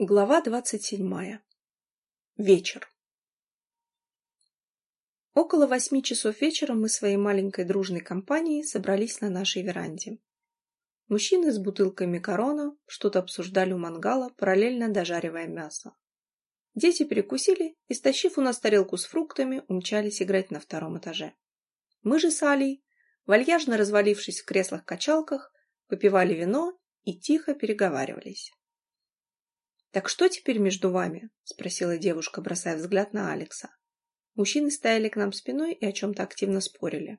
Глава двадцать седьмая. Вечер. Около восьми часов вечера мы своей маленькой дружной компанией собрались на нашей веранде. Мужчины с бутылками корона что-то обсуждали у мангала, параллельно дожаривая мясо. Дети перекусили и, стащив у нас тарелку с фруктами, умчались играть на втором этаже. Мы же с Алей, вальяжно развалившись в креслах-качалках, попивали вино и тихо переговаривались. «Так что теперь между вами?» — спросила девушка, бросая взгляд на Алекса. Мужчины стояли к нам спиной и о чем-то активно спорили.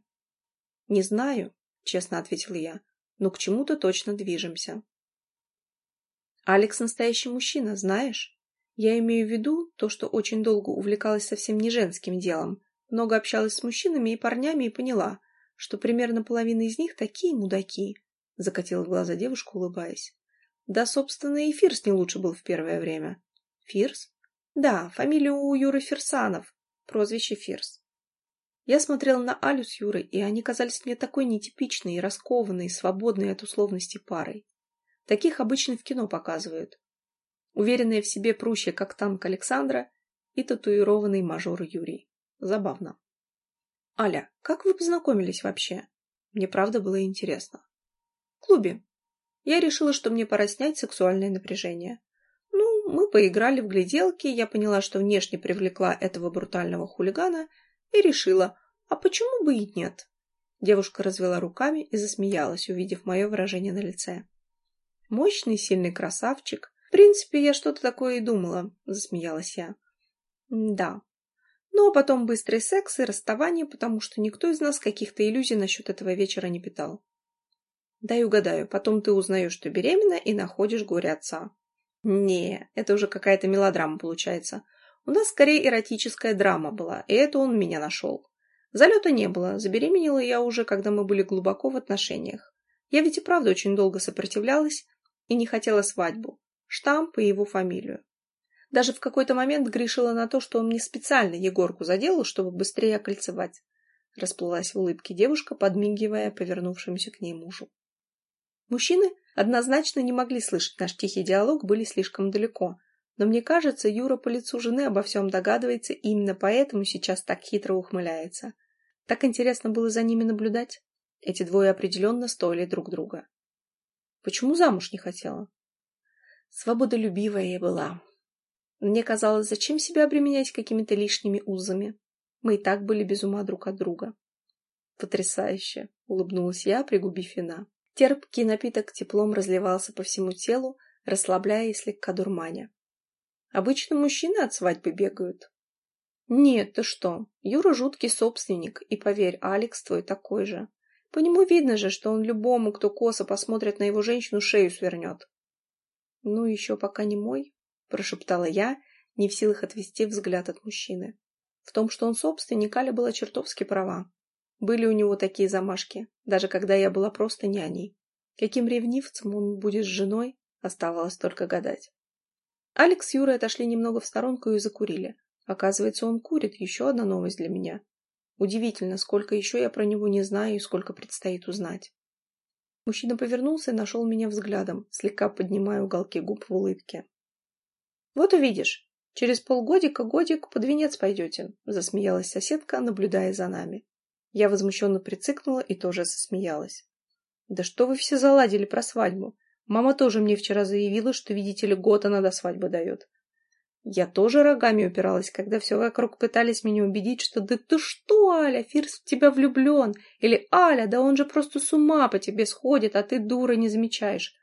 «Не знаю», — честно ответила я, — «но к чему-то точно движемся». «Алекс настоящий мужчина, знаешь? Я имею в виду то, что очень долго увлекалась совсем не женским делом, много общалась с мужчинами и парнями и поняла, что примерно половина из них такие мудаки», — закатила глаза девушка, улыбаясь. Да, собственно, и Фирс не лучше был в первое время. Фирс? Да, фамилия у Юры Фирсанов, прозвище Фирс. Я смотрела на Алю с Юрой, и они казались мне такой нетипичной раскованной, свободной от условности парой. Таких обычно в кино показывают. Уверенная в себе прущая, как танк Александра, и татуированный мажор Юрий. Забавно. Аля, как вы познакомились вообще? Мне правда было интересно. В клубе, я решила, что мне пора снять сексуальное напряжение. Ну, мы поиграли в гляделки, я поняла, что внешне привлекла этого брутального хулигана, и решила, а почему бы и нет? Девушка развела руками и засмеялась, увидев мое выражение на лице. Мощный, сильный красавчик. В принципе, я что-то такое и думала, засмеялась я. Да. Ну, а потом быстрый секс и расставание, потому что никто из нас каких-то иллюзий насчет этого вечера не питал. Дай угадаю, потом ты узнаешь, что беременна, и находишь горе отца. Не, это уже какая-то мелодрама получается. У нас скорее эротическая драма была, и это он меня нашел. Залета не было, забеременела я уже, когда мы были глубоко в отношениях. Я ведь и правда очень долго сопротивлялась и не хотела свадьбу. Штамп и его фамилию. Даже в какой-то момент грешила на то, что он мне специально Егорку заделал, чтобы быстрее окольцевать. Расплылась в улыбке девушка, подмигивая повернувшемуся к ней мужу. Мужчины однозначно не могли слышать наш тихий диалог, были слишком далеко. Но мне кажется, Юра по лицу жены обо всем догадывается, и именно поэтому сейчас так хитро ухмыляется. Так интересно было за ними наблюдать. Эти двое определенно стоили друг друга. Почему замуж не хотела? Свободолюбивая я была. Мне казалось, зачем себя обременять какими-то лишними узами? Мы и так были без ума друг от друга. Потрясающе, улыбнулась я, пригубив вина. Терпкий напиток теплом разливался по всему телу, расслабляя и слегка дурманя. Обычно мужчины от свадьбы бегают. Нет, ты что, Юра жуткий собственник, и поверь, Алекс твой такой же. По нему видно же, что он любому, кто косо посмотрит на его женщину, шею свернет. Ну, еще пока не мой, прошептала я, не в силах отвести взгляд от мужчины. В том, что он собственник, Аля была чертовски права. Были у него такие замашки, даже когда я была просто няней. Каким ревнивцем он будет с женой, оставалось только гадать. Алекс с Юрой отошли немного в сторонку и закурили. Оказывается, он курит, еще одна новость для меня. Удивительно, сколько еще я про него не знаю и сколько предстоит узнать. Мужчина повернулся и нашел меня взглядом, слегка поднимая уголки губ в улыбке. «Вот увидишь, через полгодика-годик под венец пойдете», засмеялась соседка, наблюдая за нами. Я возмущенно прицикнула и тоже засмеялась. «Да что вы все заладили про свадьбу? Мама тоже мне вчера заявила, что, видите ли, год она до свадьбы дает. Я тоже рогами упиралась, когда все вокруг пытались меня убедить, что «да ты что, Аля, Фирс в тебя влюблен!» или «Аля, да он же просто с ума по тебе сходит, а ты, дура, не замечаешь!»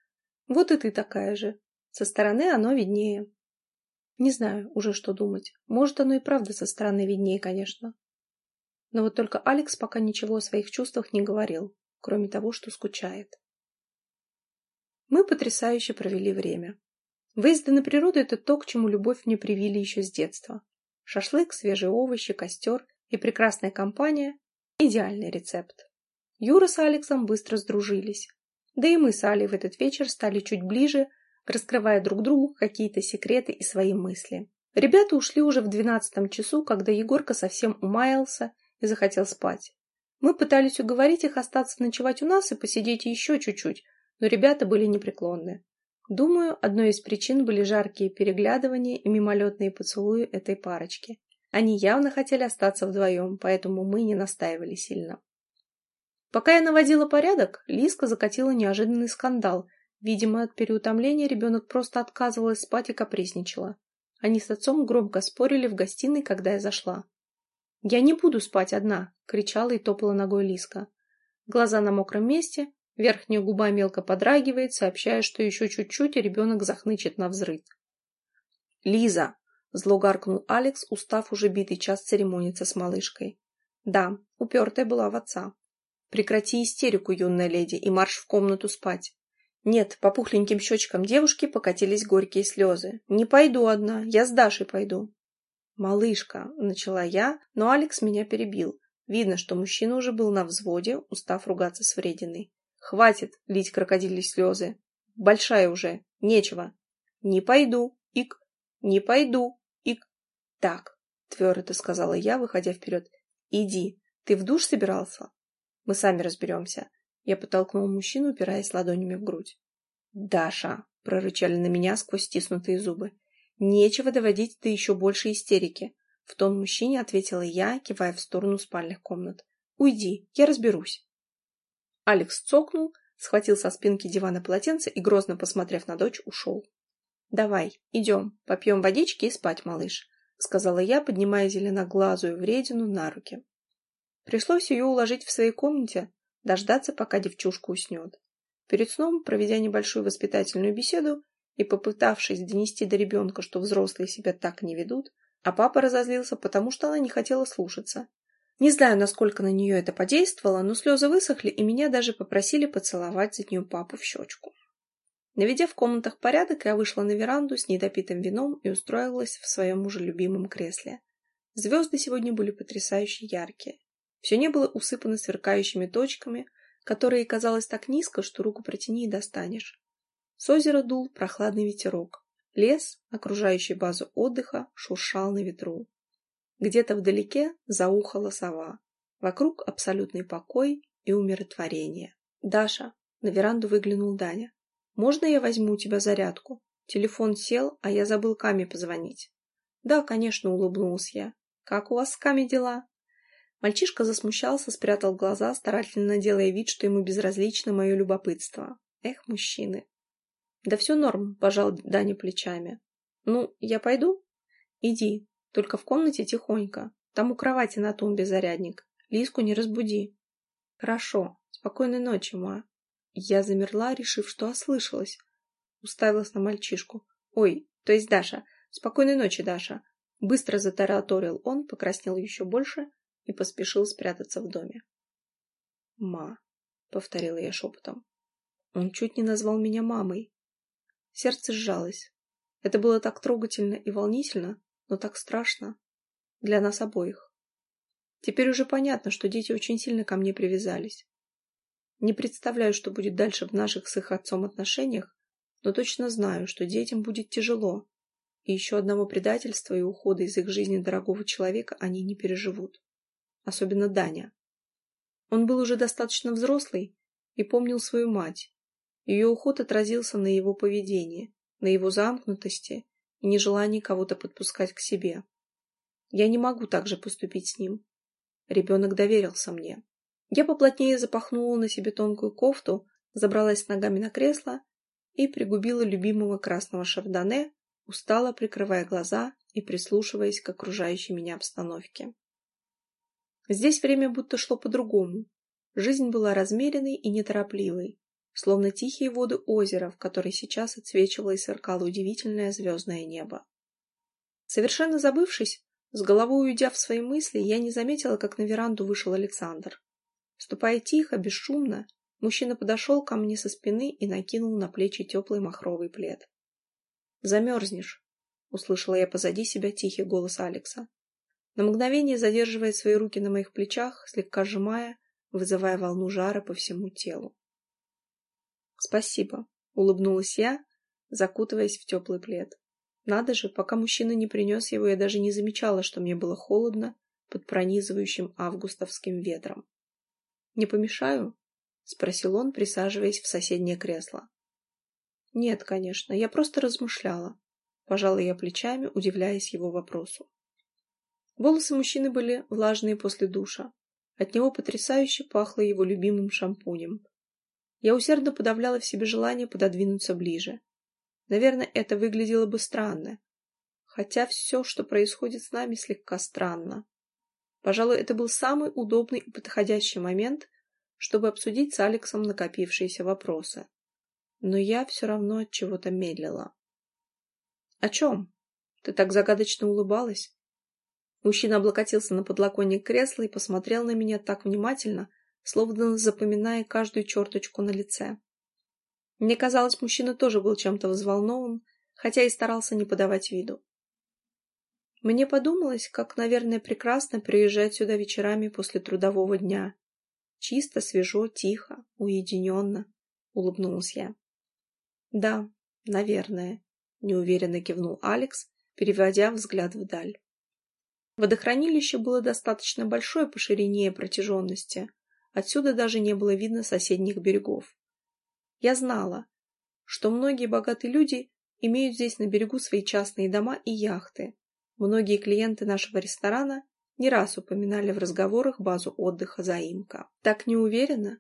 Вот и ты такая же. Со стороны оно виднее. Не знаю уже, что думать. Может, оно и правда со стороны виднее, конечно. Но вот только Алекс пока ничего о своих чувствах не говорил, кроме того, что скучает. Мы потрясающе провели время. Выезды на природу – это то, к чему любовь мне привили еще с детства. Шашлык, свежие овощи, костер и прекрасная компания – идеальный рецепт. Юра с Алексом быстро сдружились. Да и мы с Алей в этот вечер стали чуть ближе, раскрывая друг другу какие-то секреты и свои мысли. Ребята ушли уже в двенадцатом часу, когда Егорка совсем умаялся и захотел спать. Мы пытались уговорить их остаться ночевать у нас и посидеть еще чуть-чуть, но ребята были непреклонны. Думаю, одной из причин были жаркие переглядывания и мимолетные поцелуи этой парочки. Они явно хотели остаться вдвоем, поэтому мы не настаивали сильно. Пока я наводила порядок, Лиска закатила неожиданный скандал. Видимо, от переутомления ребенок просто отказывалась спать и капризничала. Они с отцом громко спорили в гостиной, когда я зашла. «Я не буду спать одна!» — кричала и топала ногой Лиска. Глаза на мокром месте, верхняя губа мелко подрагивает, сообщая, что еще чуть-чуть, и ребенок захнычет на взрыв. «Лиза!» — зло гаркнул Алекс, устав уже битый час церемониться с малышкой. Да, упертая была в отца. «Прекрати истерику, юная леди, и марш в комнату спать!» Нет, по пухленьким щечкам девушки покатились горькие слезы. «Не пойду одна, я с Дашей пойду». «Малышка», — начала я, но Алекс меня перебил. Видно, что мужчина уже был на взводе, устав ругаться с врединой. «Хватит лить крокодили слезы. Большая уже, нечего. Не пойду, ик, не пойду, ик. Так, твердо сказала я, выходя вперед. Иди, ты в душ собирался? Мы сами разберемся. Я подтолкнул мужчину, упираясь ладонями в грудь. «Даша!» — прорычали на меня сквозь стиснутые зубы. «Нечего доводить до еще большей истерики!» В тон мужчине ответила я, кивая в сторону спальных комнат. «Уйди, я разберусь!» Алекс цокнул, схватил со спинки дивана полотенце и, грозно посмотрев на дочь, ушел. «Давай, идем, попьем водички и спать, малыш», — сказала я, поднимая зеленоглазую вредину на руки. Пришлось ее уложить в своей комнате, дождаться, пока девчушка уснет. Перед сном, проведя небольшую воспитательную беседу и попытавшись донести до ребенка, что взрослые себя так не ведут, а папа разозлился, потому что она не хотела слушаться. Не знаю, насколько на нее это подействовало, но слезы высохли, и меня даже попросили поцеловать за нее папу в щечку. Наведя в комнатах порядок, я вышла на веранду с недопитым вином и устроилась в своем уже любимом кресле. Звезды сегодня были потрясающе яркие. Все не было усыпано сверкающими точками, которые казалось так низко, что руку протяни и достанешь. С озера дул прохладный ветерок. Лес, окружающий базу отдыха, шуршал на ветру. Где-то вдалеке заухала сова. Вокруг абсолютный покой и умиротворение. «Даша!» — на веранду выглянул Даня. «Можно я возьму у тебя зарядку? Телефон сел, а я забыл Каме позвонить». «Да, конечно», — улыбнулась я. «Как у вас с Каме дела?» Мальчишка засмущался, спрятал глаза, старательно делая вид, что ему безразлично мое любопытство. Эх, мужчины. Да все норм, пожал Даня плечами. Ну, я пойду? Иди, только в комнате тихонько. Там у кровати на тумбе зарядник. Лиску не разбуди. Хорошо. Спокойной ночи, ма. Я замерла, решив, что ослышалась. Уставилась на мальчишку. Ой, то есть Даша. Спокойной ночи, Даша. Быстро затараторил он, покраснел еще больше и поспешил спрятаться в доме. «Ма», — повторила я шепотом. Он чуть не назвал меня мамой. Сердце сжалось. Это было так трогательно и волнительно, но так страшно. Для нас обоих. Теперь уже понятно, что дети очень сильно ко мне привязались. Не представляю, что будет дальше в наших с их отцом отношениях, но точно знаю, что детям будет тяжело, и еще одного предательства и ухода из их жизни дорогого человека они не переживут особенно Даня. Он был уже достаточно взрослый и помнил свою мать. Ее уход отразился на его поведении, на его замкнутости и нежелании кого-то подпускать к себе. Я не могу так же поступить с ним. Ребенок доверился мне. Я поплотнее запахнула на себе тонкую кофту, забралась ногами на кресло и пригубила любимого красного шардоне, устало прикрывая глаза и прислушиваясь к окружающей меня обстановке. Здесь время будто шло по-другому. Жизнь была размеренной и неторопливой, словно тихие воды озера, в которой сейчас отсвечивало и сверкало удивительное звездное небо. Совершенно забывшись, с головой уйдя в свои мысли, я не заметила, как на веранду вышел Александр. Ступая тихо, бесшумно, мужчина подошел ко мне со спины и накинул на плечи теплый махровый плед. «Замерзнешь», — услышала я позади себя тихий голос Алекса. На мгновение задерживает свои руки на моих плечах, слегка сжимая, вызывая волну жара по всему телу. «Спасибо», — улыбнулась я, закутываясь в теплый плед. Надо же, пока мужчина не принес его, я даже не замечала, что мне было холодно под пронизывающим августовским ветром. «Не помешаю?» — спросил он, присаживаясь в соседнее кресло. Нет, конечно, я просто размышляла. Пожала я плечами, удивляясь его вопросу. Волосы мужчины были влажные после душа. От него потрясающе пахло его любимым шампунем. Я усердно подавляла в себе желание пододвинуться ближе. Наверное, это выглядело бы странно. Хотя все, что происходит с нами, слегка странно. Пожалуй, это был самый удобный и подходящий момент, чтобы обсудить с Алексом накопившиеся вопросы. Но я все равно от чего-то медлила. «О чем? Ты так загадочно улыбалась?» Мужчина облокотился на подлоконник кресла и посмотрел на меня так внимательно, словно запоминая каждую черточку на лице. Мне казалось, мужчина тоже был чем-то взволнован, хотя и старался не подавать виду. Мне подумалось, как, наверное, прекрасно приезжать сюда вечерами после трудового дня. Чисто, свежо, тихо, уединенно, — улыбнулась я. Да, наверное, — неуверенно кивнул Алекс, переводя взгляд вдаль. Водохранилище было достаточно большое по ширине и протяженности. Отсюда даже не было видно соседних берегов. Я знала, что многие богатые люди имеют здесь на берегу свои частные дома и яхты. Многие клиенты нашего ресторана не раз упоминали в разговорах базу отдыха «Заимка». Так не уверена?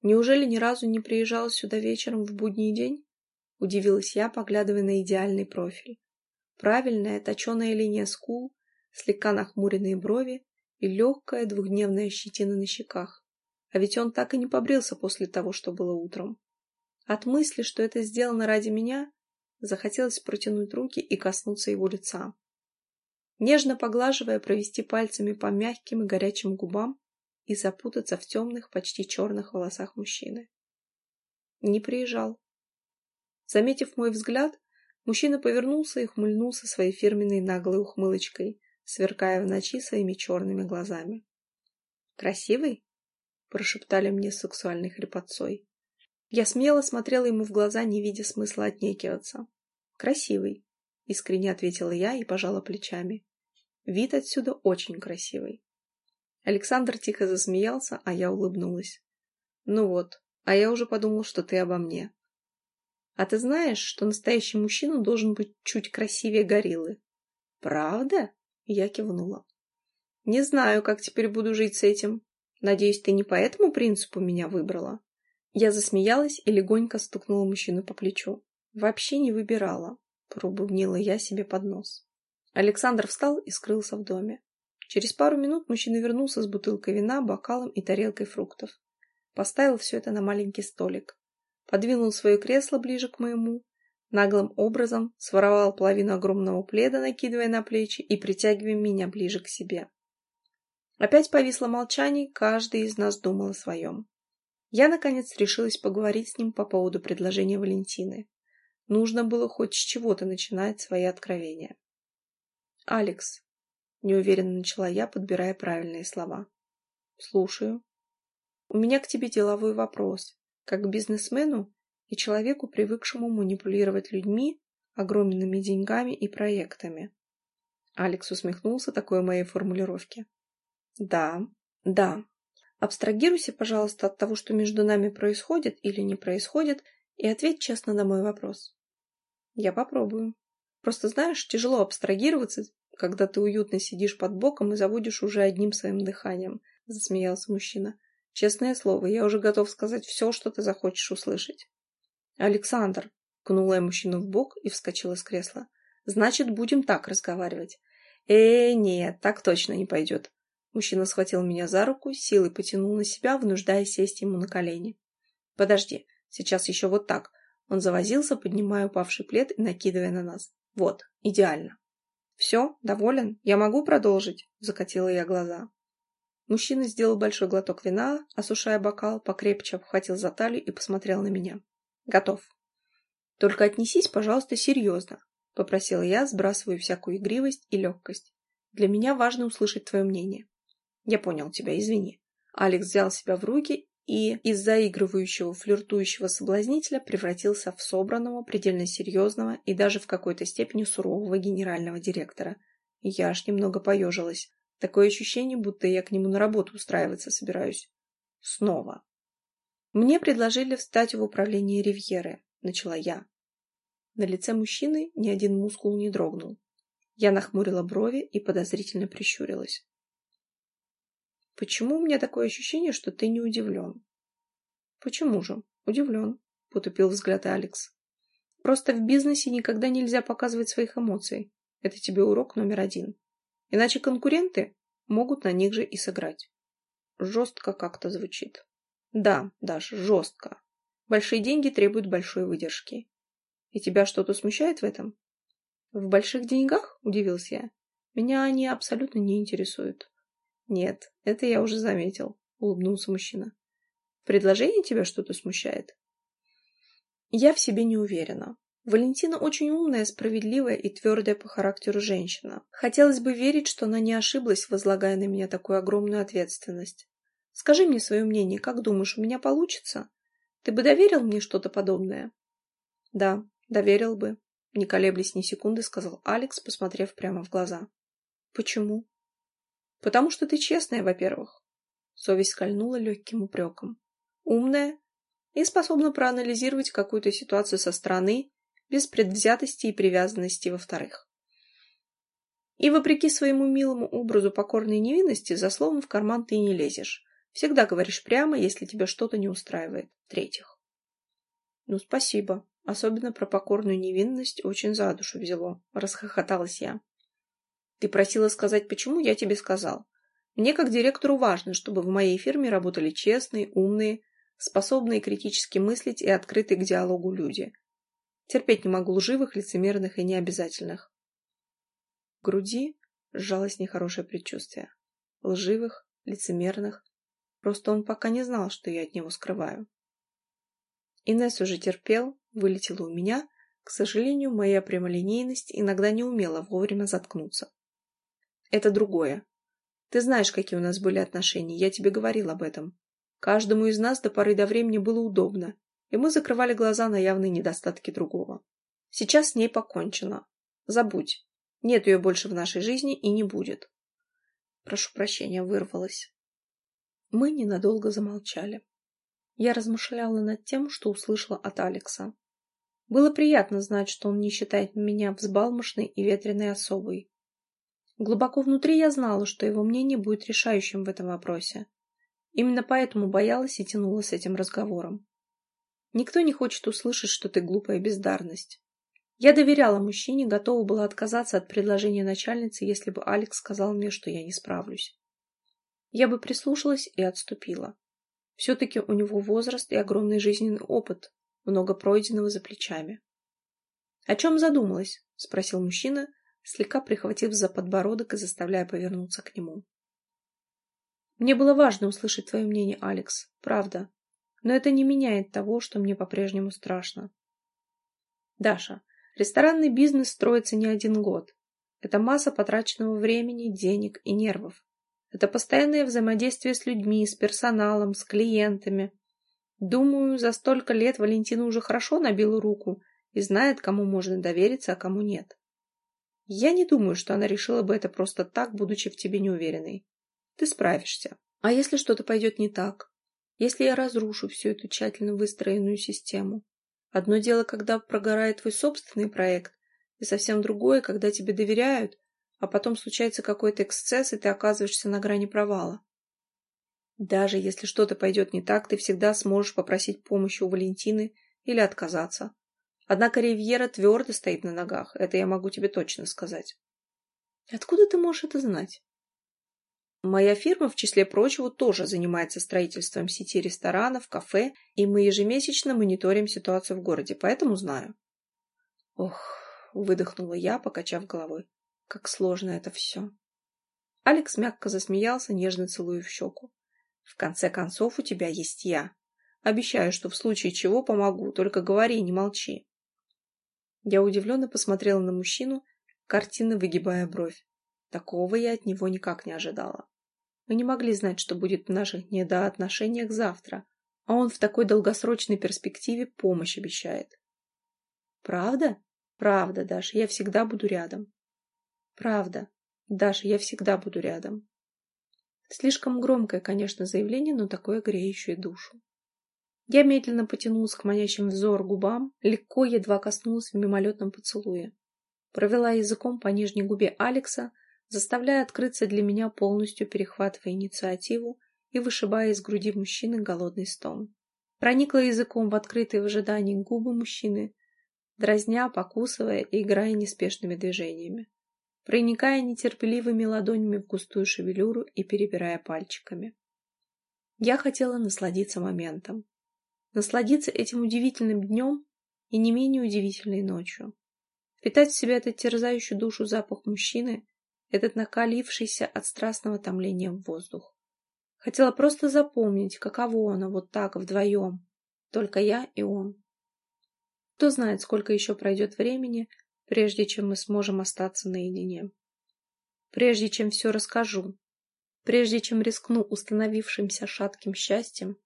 Неужели ни разу не приезжала сюда вечером в будний день? Удивилась я, поглядывая на идеальный профиль. Правильная, точеная линия скул, слегка нахмуренные брови и легкая двухдневная щетина на щеках. А ведь он так и не побрился после того, что было утром. От мысли, что это сделано ради меня, захотелось протянуть руки и коснуться его лица. Нежно поглаживая, провести пальцами по мягким и горячим губам и запутаться в темных, почти черных волосах мужчины. Не приезжал. Заметив мой взгляд, мужчина повернулся и ухмыльнулся своей фирменной наглой ухмылочкой, сверкая в ночи своими черными глазами. «Красивый?» — прошептали мне с сексуальной хрипотцой. Я смело смотрела ему в глаза, не видя смысла отнекиваться. «Красивый», — искренне ответила я и пожала плечами. «Вид отсюда очень красивый». Александр тихо засмеялся, а я улыбнулась. «Ну вот, а я уже подумал, что ты обо мне». «А ты знаешь, что настоящий мужчина должен быть чуть красивее гориллы?» «Правда?» Я кивнула. «Не знаю, как теперь буду жить с этим. Надеюсь, ты не по этому принципу меня выбрала?» Я засмеялась и легонько стукнула мужчину по плечу. «Вообще не выбирала», — пробубнила я себе под нос. Александр встал и скрылся в доме. Через пару минут мужчина вернулся с бутылкой вина, бокалом и тарелкой фруктов. Поставил все это на маленький столик. Подвинул свое кресло ближе к моему наглым образом своровал половину огромного пледа, накидывая на плечи и притягивая меня ближе к себе. Опять повисло молчание, каждый из нас думал о своем. Я, наконец, решилась поговорить с ним по поводу предложения Валентины. Нужно было хоть с чего-то начинать свои откровения. «Алекс», — неуверенно начала я, подбирая правильные слова. «Слушаю. У меня к тебе деловой вопрос. Как к бизнесмену и человеку, привыкшему манипулировать людьми, огромными деньгами и проектами. Алекс усмехнулся такой моей формулировке. Да, да. Абстрагируйся, пожалуйста, от того, что между нами происходит или не происходит, и ответь честно на мой вопрос. Я попробую. Просто знаешь, тяжело абстрагироваться, когда ты уютно сидишь под боком и заводишь уже одним своим дыханием, засмеялся мужчина. Честное слово, я уже готов сказать все, что ты захочешь услышать. «Александр!» — кнула я мужчину в бок и вскочила с кресла. «Значит, будем так разговаривать». «Э, нет, так точно не пойдет». Мужчина схватил меня за руку, силой потянул на себя, вынуждая сесть ему на колени. «Подожди, сейчас еще вот так». Он завозился, поднимая упавший плед и накидывая на нас. «Вот, идеально». «Все, доволен? Я могу продолжить?» — закатила я глаза. Мужчина сделал большой глоток вина, осушая бокал, покрепче обхватил за талию и посмотрел на меня. Готов. Только отнесись, пожалуйста, серьезно, попросила я, сбрасывая всякую игривость и легкость. Для меня важно услышать твое мнение. Я понял тебя, извини. Алекс взял себя в руки и из заигрывающего, флиртующего соблазнителя превратился в собранного, предельно серьезного и даже в какой-то степени сурового генерального директора. Я аж немного поежилась. Такое ощущение, будто я к нему на работу устраиваться собираюсь. Снова. Мне предложили встать в управление Ривьеры, начала я. На лице мужчины ни один мускул не дрогнул. Я нахмурила брови и подозрительно прищурилась. «Почему у меня такое ощущение, что ты не удивлен?» «Почему же? Удивлен», — потупил взгляд Алекс. «Просто в бизнесе никогда нельзя показывать своих эмоций. Это тебе урок номер один. Иначе конкуренты могут на них же и сыграть». Жестко как-то звучит. «Да, Даша, жестко. Большие деньги требуют большой выдержки. И тебя что-то смущает в этом?» «В больших деньгах?» – удивился я. «Меня они абсолютно не интересуют». «Нет, это я уже заметил», – улыбнулся мужчина. «Предложение тебя что-то смущает?» Я в себе не уверена. Валентина очень умная, справедливая и твердая по характеру женщина. Хотелось бы верить, что она не ошиблась, возлагая на меня такую огромную ответственность. Скажи мне свое мнение, как думаешь, у меня получится? Ты бы доверил мне что-то подобное? Да, доверил бы, не колеблясь ни секунды, сказал Алекс, посмотрев прямо в глаза. Почему? Потому что ты честная, во-первых. Совесть скольнула легким упреком. Умная и способна проанализировать какую-то ситуацию со стороны, без предвзятости и привязанности, во-вторых. И вопреки своему милому образу покорной невинности, за словом в карман ты не лезешь. Всегда говоришь прямо, если тебя что-то не устраивает. В-третьих. Ну, спасибо. Особенно про покорную невинность очень за душу взяло. Расхохоталась я. Ты просила сказать, почему, я тебе сказал. Мне, как директору, важно, чтобы в моей фирме работали честные, умные, способные критически мыслить и открытые к диалогу люди. Терпеть не могу лживых, лицемерных и необязательных. В груди сжалось нехорошее предчувствие. Лживых, лицемерных. Просто он пока не знал, что я от него скрываю. Инесс уже терпел, вылетела у меня. К сожалению, моя прямолинейность иногда не умела вовремя заткнуться. Это другое. Ты знаешь, какие у нас были отношения, я тебе говорил об этом. Каждому из нас до поры до времени было удобно, и мы закрывали глаза на явные недостатки другого. Сейчас с ней покончено. Забудь. Нет ее больше в нашей жизни и не будет. Прошу прощения, вырвалась. Мы ненадолго замолчали. Я размышляла над тем, что услышала от Алекса. Было приятно знать, что он не считает меня взбалмошной и ветреной особой. Глубоко внутри я знала, что его мнение будет решающим в этом вопросе. Именно поэтому боялась и тянула с этим разговором. Никто не хочет услышать, что ты глупая бездарность. Я доверяла мужчине, готова была отказаться от предложения начальницы, если бы Алекс сказал мне, что я не справлюсь. Я бы прислушалась и отступила. Все-таки у него возраст и огромный жизненный опыт, много пройденного за плечами. — О чем задумалась? — спросил мужчина, слегка прихватив за подбородок и заставляя повернуться к нему. Мне было важно услышать твое мнение, Алекс, правда. Но это не меняет того, что мне по-прежнему страшно. Даша, ресторанный бизнес строится не один год. Это масса потраченного времени, денег и нервов. Это постоянное взаимодействие с людьми, с персоналом, с клиентами. Думаю, за столько лет Валентина уже хорошо набила руку и знает, кому можно довериться, а кому нет. Я не думаю, что она решила бы это просто так, будучи в тебе неуверенной. Ты справишься. А если что-то пойдет не так? Если я разрушу всю эту тщательно выстроенную систему? Одно дело, когда прогорает твой собственный проект, и совсем другое, когда тебе доверяют, а потом случается какой-то эксцесс, и ты оказываешься на грани провала. Даже если что-то пойдет не так, ты всегда сможешь попросить помощи у Валентины или отказаться. Однако Ривьера твердо стоит на ногах, это я могу тебе точно сказать. Откуда ты можешь это знать? Моя фирма, в числе прочего, тоже занимается строительством сети ресторанов, кафе, и мы ежемесячно мониторим ситуацию в городе, поэтому знаю. Ох, выдохнула я, покачав головой. Как сложно это все. Алекс мягко засмеялся, нежно целуя в щеку. В конце концов, у тебя есть я. Обещаю, что в случае чего помогу, только говори, не молчи. Я удивленно посмотрела на мужчину, картинно выгибая бровь. Такого я от него никак не ожидала. Мы не могли знать, что будет в наших недоотношениях завтра, а он в такой долгосрочной перспективе помощь обещает. Правда? Правда, Даша, я всегда буду рядом. Правда. Даша, я всегда буду рядом. Слишком громкое, конечно, заявление, но такое греющее душу. Я медленно потянулась к манящим взор губам, легко едва коснулась в мимолетном поцелуе. Провела языком по нижней губе Алекса, заставляя открыться для меня полностью, перехватывая инициативу и вышибая из груди мужчины голодный стон. Проникла языком в открытые в ожидании губы мужчины, дразня, покусывая и играя неспешными движениями, проникая нетерпеливыми ладонями в густую шевелюру и перебирая пальчиками. Я хотела насладиться моментом, насладиться этим удивительным днем и не менее удивительной ночью. Впитать в себя этот терзающий душу запах мужчины, этот накалившийся от страстного томления воздух. Хотела просто запомнить, каково оно вот так вдвоем, только я и он. Кто знает, сколько еще пройдет времени, прежде чем мы сможем остаться наедине. Прежде чем все расскажу, прежде чем рискну установившимся шатким счастьем,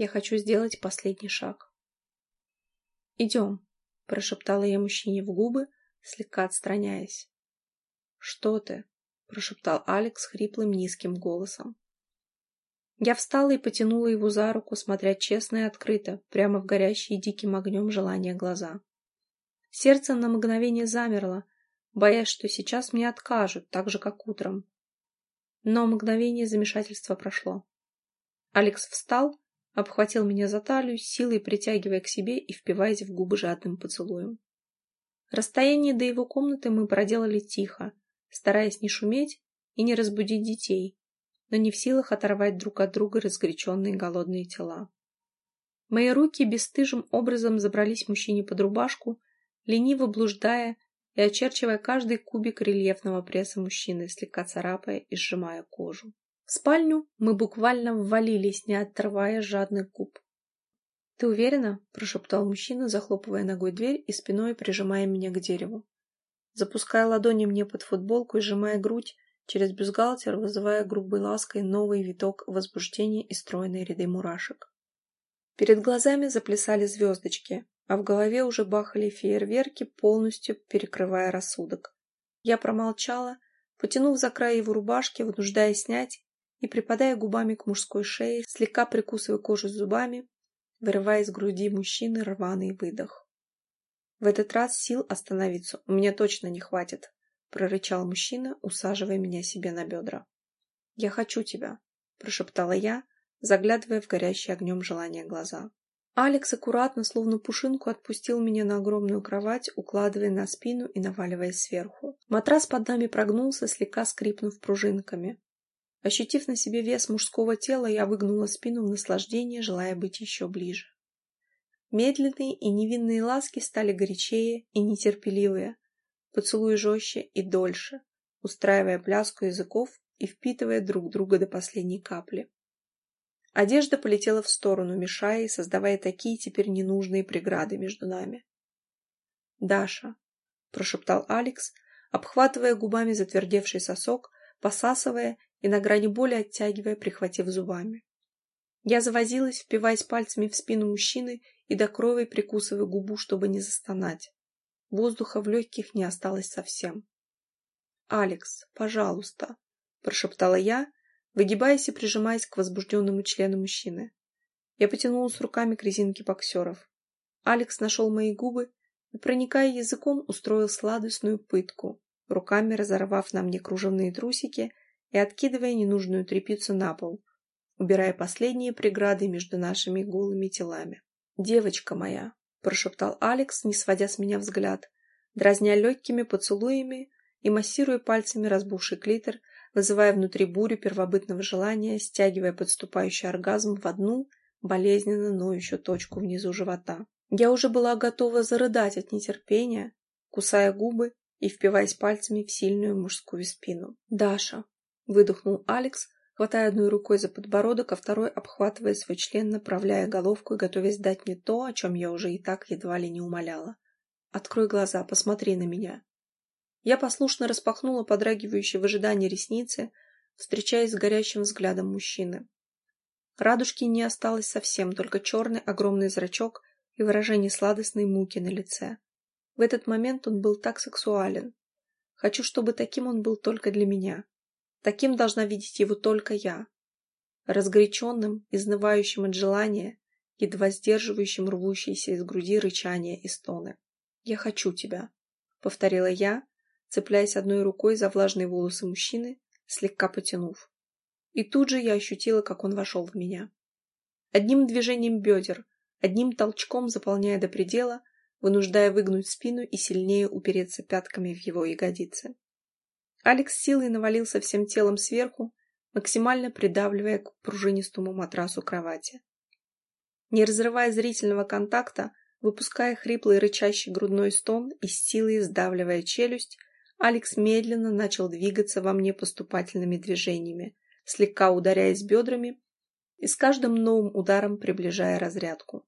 я хочу сделать последний шаг. «Идем», — прошептала я мужчине в губы, слегка отстраняясь. «Что ты?» — прошептал Алекс хриплым низким голосом. Я встала и потянула его за руку, смотря честно и открыто, прямо в горящие диким огнем желания глаза. Сердце на мгновение замерло, боясь, что сейчас мне откажут, так же, как утром. Но мгновение замешательства прошло. Алекс встал, обхватил меня за талию, силой притягивая к себе и впиваясь в губы жадным поцелуем. Расстояние до его комнаты мы проделали тихо, стараясь не шуметь и не разбудить детей, но не в силах оторвать друг от друга разгоряченные голодные тела. Мои руки бесстыжим образом забрались мужчине под рубашку, лениво блуждая и очерчивая каждый кубик рельефного пресса мужчины, слегка царапая и сжимая кожу. В спальню мы буквально ввалились, не отрывая жадных губ. «Ты уверена?» – прошептал мужчина, захлопывая ногой дверь и спиной прижимая меня к дереву. Запуская ладони мне под футболку и сжимая грудь, через бюстгальтер, вызывая грубой лаской новый виток возбуждения и стройные ряды мурашек. Перед глазами заплясали звездочки, а в голове уже бахали фейерверки, полностью перекрывая рассудок. Я промолчала, потянув за край его рубашки, вынуждая снять и припадая губами к мужской шее, слегка прикусывая кожу зубами, вырывая из груди мужчины рваный выдох. В этот раз сил остановиться у меня точно не хватит. — прорычал мужчина, усаживая меня себе на бедра. «Я хочу тебя», — прошептала я, заглядывая в горящие огнем желания глаза. Алекс аккуратно, словно пушинку, отпустил меня на огромную кровать, укладывая на спину и наваливаясь сверху. Матрас под нами прогнулся, слегка скрипнув пружинками. Ощутив на себе вес мужского тела, я выгнула спину в наслаждение, желая быть еще ближе. Медленные и невинные ласки стали горячее и нетерпеливые, поцелуй жестче и дольше, устраивая пляску языков и впитывая друг друга до последней капли. Одежда полетела в сторону, мешая и создавая такие теперь ненужные преграды между нами. «Даша», — прошептал Алекс, обхватывая губами затвердевший сосок, посасывая и на грани боли оттягивая, прихватив зубами. Я завозилась, впиваясь пальцами в спину мужчины и до крови прикусывая губу, чтобы не застонать. Воздуха в легких не осталось совсем. «Алекс, пожалуйста», – прошептала я, выгибаясь и прижимаясь к возбужденному члену мужчины. Я потянулась руками к резинке боксеров. Алекс нашел мои губы и, проникая языком, устроил сладостную пытку, руками разорвав на мне кружевные трусики и откидывая ненужную тряпицу на пол, убирая последние преграды между нашими голыми телами. «Девочка моя!» — прошептал Алекс, не сводя с меня взгляд, дразня легкими поцелуями и массируя пальцами разбухший клитор, вызывая внутри бурю первобытного желания, стягивая подступающий оргазм в одну, болезненно ноющую точку внизу живота. Я уже была готова зарыдать от нетерпения, кусая губы и впиваясь пальцами в сильную мужскую спину. «Даша!» — выдохнул Алекс, хватая одной рукой за подбородок, а второй обхватывая свой член, направляя головку и готовясь дать мне то, о чем я уже и так едва ли не умоляла. «Открой глаза, посмотри на меня». Я послушно распахнула подрагивающие в ожидании ресницы, встречаясь с горящим взглядом мужчины. Радужки не осталось совсем, только черный огромный зрачок и выражение сладостной муки на лице. В этот момент он был так сексуален. Хочу, чтобы таким он был только для меня. Таким должна видеть его только я. Разгоряченным, изнывающим от желания, едва сдерживающим рвущиеся из груди рычания и стоны. «Я хочу тебя», — повторила я, цепляясь одной рукой за влажные волосы мужчины, слегка потянув. И тут же я ощутила, как он вошел в меня. Одним движением бедер, одним толчком заполняя до предела, вынуждая выгнуть спину и сильнее упереться пятками в его ягодицы. Алекс силой навалился всем телом сверху, максимально придавливая к пружинистому матрасу кровати. Не разрывая зрительного контакта, выпуская хриплый рычащий грудной стон и силой сдавливая челюсть, Алекс медленно начал двигаться во мне поступательными движениями, слегка ударяясь бедрами и с каждым новым ударом приближая разрядку.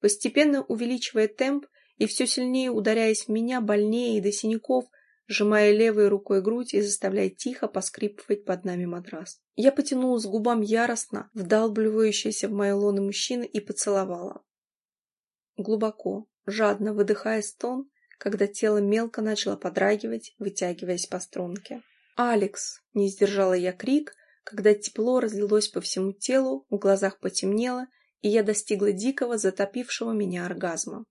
Постепенно увеличивая темп и все сильнее ударяясь в меня больнее и до синяков, сжимая левой рукой грудь и заставляя тихо поскрипывать под нами матрас. Я потянулась к губам яростно, вдалбливающейся в мои лоны мужчины и поцеловала. Глубоко, жадно выдыхая стон, когда тело мелко начало подрагивать, вытягиваясь по струнке. «Алекс!» — не сдержала я крик, когда тепло разлилось по всему телу, в глазах потемнело, и я достигла дикого, затопившего меня оргазма.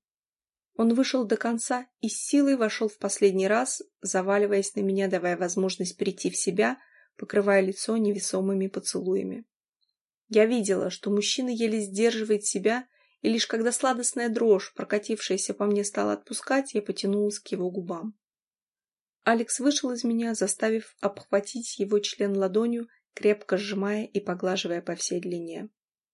Он вышел до конца и с силой вошел в последний раз, заваливаясь на меня, давая возможность прийти в себя, покрывая лицо невесомыми поцелуями. Я видела, что мужчина еле сдерживает себя, и лишь когда сладостная дрожь, прокатившаяся по мне, стала отпускать, я потянулась к его губам. Алекс вышел из меня, заставив обхватить его член ладонью, крепко сжимая и поглаживая по всей длине.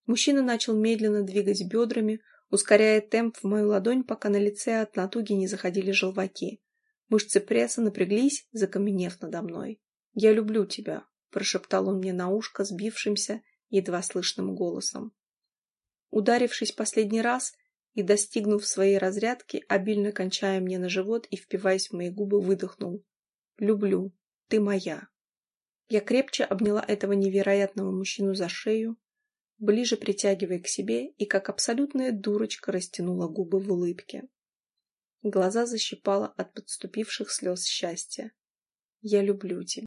Мужчина начал медленно двигать бедрами, ускоряя темп в мою ладонь, пока на лице от натуги не заходили желваки. Мышцы пресса напряглись, закаменев надо мной. «Я люблю тебя», — прошептал он мне на ушко сбившимся, едва слышным голосом. Ударившись последний раз и достигнув своей разрядки, обильно кончая мне на живот и впиваясь в мои губы, выдохнул. «Люблю. Ты моя». Я крепче обняла этого невероятного мужчину за шею, ближе притягивая к себе и как абсолютная дурочка растянула губы в улыбке. Глаза защипала от подступивших слез счастья. «Я люблю тебя».